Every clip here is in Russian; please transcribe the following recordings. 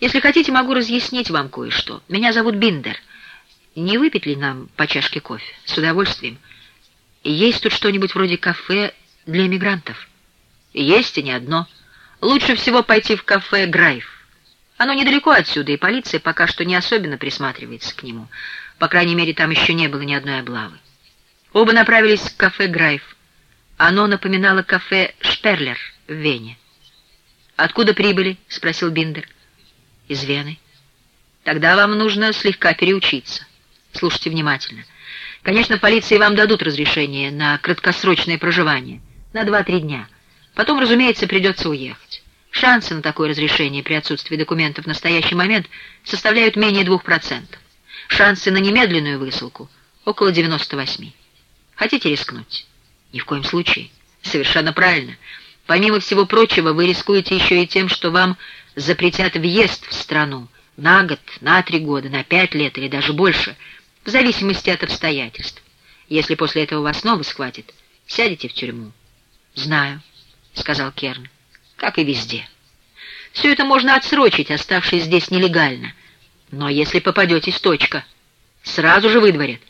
Если хотите, могу разъяснить вам кое-что. Меня зовут Биндер. Не выпить ли нам по чашке кофе? С удовольствием. Есть тут что-нибудь вроде кафе для эмигрантов? Есть и не одно. Лучше всего пойти в кафе «Грайв». Оно недалеко отсюда, и полиция пока что не особенно присматривается к нему. По крайней мере, там еще не было ни одной облавы. Оба направились к кафе «Грайв». Оно напоминало кафе «Шперлер» в Вене. «Откуда прибыли?» — спросил Биндер. «Из Вены». «Тогда вам нужно слегка переучиться. Слушайте внимательно. Конечно, полиции вам дадут разрешение на краткосрочное проживание, на два-три дня. Потом, разумеется, придется уехать. Шансы на такое разрешение при отсутствии документов в настоящий момент составляют менее двух процентов. Шансы на немедленную высылку — около 98. Хотите рискнуть? Ни в коем случае. Совершенно правильно. Помимо всего прочего, вы рискуете еще и тем, что вам запретят въезд в страну на год, на три года, на пять лет или даже больше, в зависимости от обстоятельств. Если после этого вас снова схватит, сядете в тюрьму. «Знаю», — сказал Керн, — «как и везде. Все это можно отсрочить, оставшись здесь нелегально. Но если попадетесь, точка. Сразу же выдворят.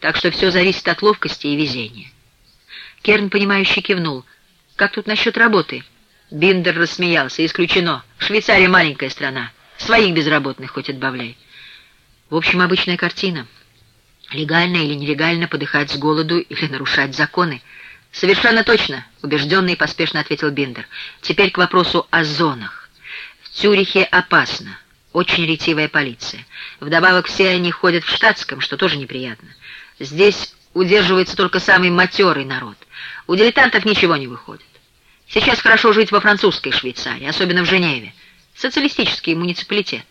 Так что все зависит от ловкости и везения». Керн, понимающе кивнул — как тут насчет работы?» Биндер рассмеялся. «Исключено. Швейцария маленькая страна. Своих безработных хоть отбавляй». В общем, обычная картина. Легально или нелегально подыхать с голоду или нарушать законы. «Совершенно точно», — убежденно и поспешно ответил Биндер. «Теперь к вопросу о зонах. В Цюрихе опасно. Очень ретивая полиция. Вдобавок все они ходят в штатском, что тоже неприятно. Здесь удерживается только самый матерый народ. У дилетантов ничего не выходит. Сейчас хорошо жить во французской Швейцарии, особенно в Женеве. Социалистический муниципалитет.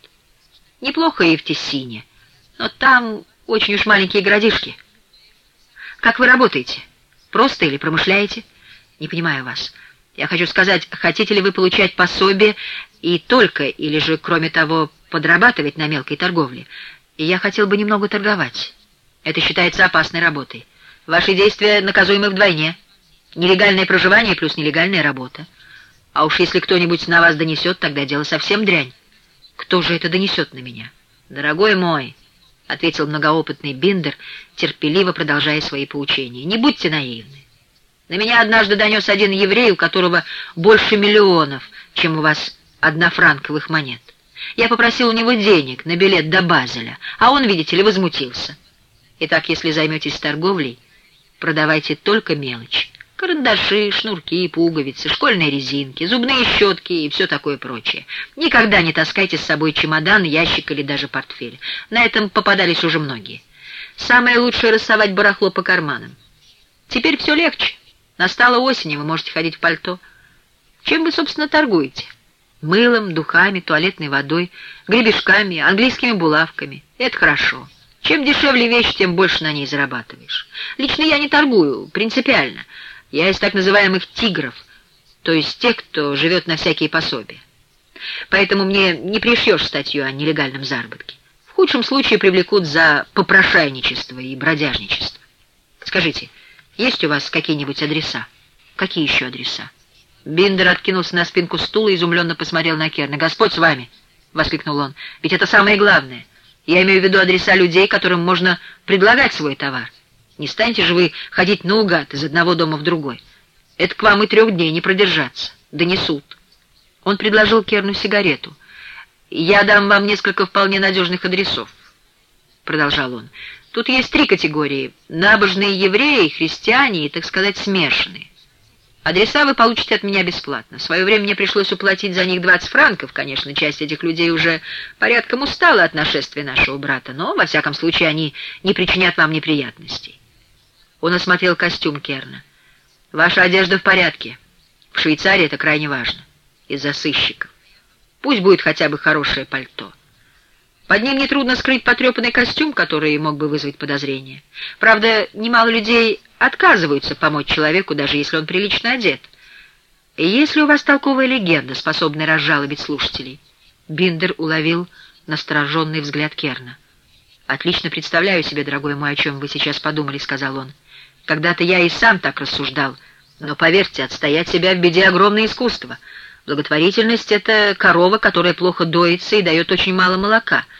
Неплохо и в Тессине, но там очень уж маленькие городишки. Как вы работаете? Просто или промышляете? Не понимаю вас. Я хочу сказать, хотите ли вы получать пособие и только, или же, кроме того, подрабатывать на мелкой торговле? И я хотел бы немного торговать. Это считается опасной работой. Ваши действия наказуемы вдвойне. Нелегальное проживание плюс нелегальная работа. А уж если кто-нибудь на вас донесет, тогда дело совсем дрянь. Кто же это донесет на меня? Дорогой мой, — ответил многоопытный Биндер, терпеливо продолжая свои поучения, — не будьте наивны. На меня однажды донес один еврей, у которого больше миллионов, чем у вас однофранковых монет. Я попросил у него денег на билет до Базеля, а он, видите ли, возмутился. Итак, если займетесь торговлей, продавайте только мелочь. Карандаши, шнурки, пуговицы, школьные резинки, зубные щетки и все такое прочее. Никогда не таскайте с собой чемодан, ящик или даже портфель. На этом попадались уже многие. Самое лучшее — рассовать барахло по карманам. Теперь все легче. Настала осень, и вы можете ходить в пальто. Чем вы, собственно, торгуете? Мылом, духами, туалетной водой, гребешками, английскими булавками. Это хорошо. Чем дешевле вещь, тем больше на ней зарабатываешь. Лично я не торгую, принципиально. Я из так называемых «тигров», то есть тех, кто живет на всякие пособия. Поэтому мне не пришьешь статью о нелегальном заработке. В худшем случае привлекут за попрошайничество и бродяжничество. Скажите, есть у вас какие-нибудь адреса? Какие еще адреса? Биндер откинулся на спинку стула и изумленно посмотрел на Керна. «Господь с вами!» — воскликнул он. «Ведь это самое главное. Я имею в виду адреса людей, которым можно предлагать свой товар. Не станете же вы ходить наугад из одного дома в другой. Это к вам и трех дней не продержаться. Донесут. Он предложил Керну сигарету. «Я дам вам несколько вполне надежных адресов», — продолжал он. «Тут есть три категории — набожные евреи, христиане и, так сказать, смешанные. Адреса вы получите от меня бесплатно. В свое время мне пришлось уплатить за них 20 франков. Конечно, часть этих людей уже порядком устала от нашествия нашего брата, но, во всяком случае, они не причинят вам неприятностей. Он осмотрел костюм Керна. «Ваша одежда в порядке. В Швейцарии это крайне важно. Из-за сыщиков. Пусть будет хотя бы хорошее пальто. Под ним нетрудно скрыть потрепанный костюм, который мог бы вызвать подозрение. Правда, немало людей отказываются помочь человеку, даже если он прилично одет. И если у вас толковая легенда, способная разжалобить слушателей?» Биндер уловил настороженный взгляд Керна. «Отлично представляю себе, дорогой мой, о чем вы сейчас подумали», — сказал он. Когда-то я и сам так рассуждал, но, поверьте, отстоять себя в беде огромное искусство. Благотворительность — это корова, которая плохо доится и дает очень мало молока —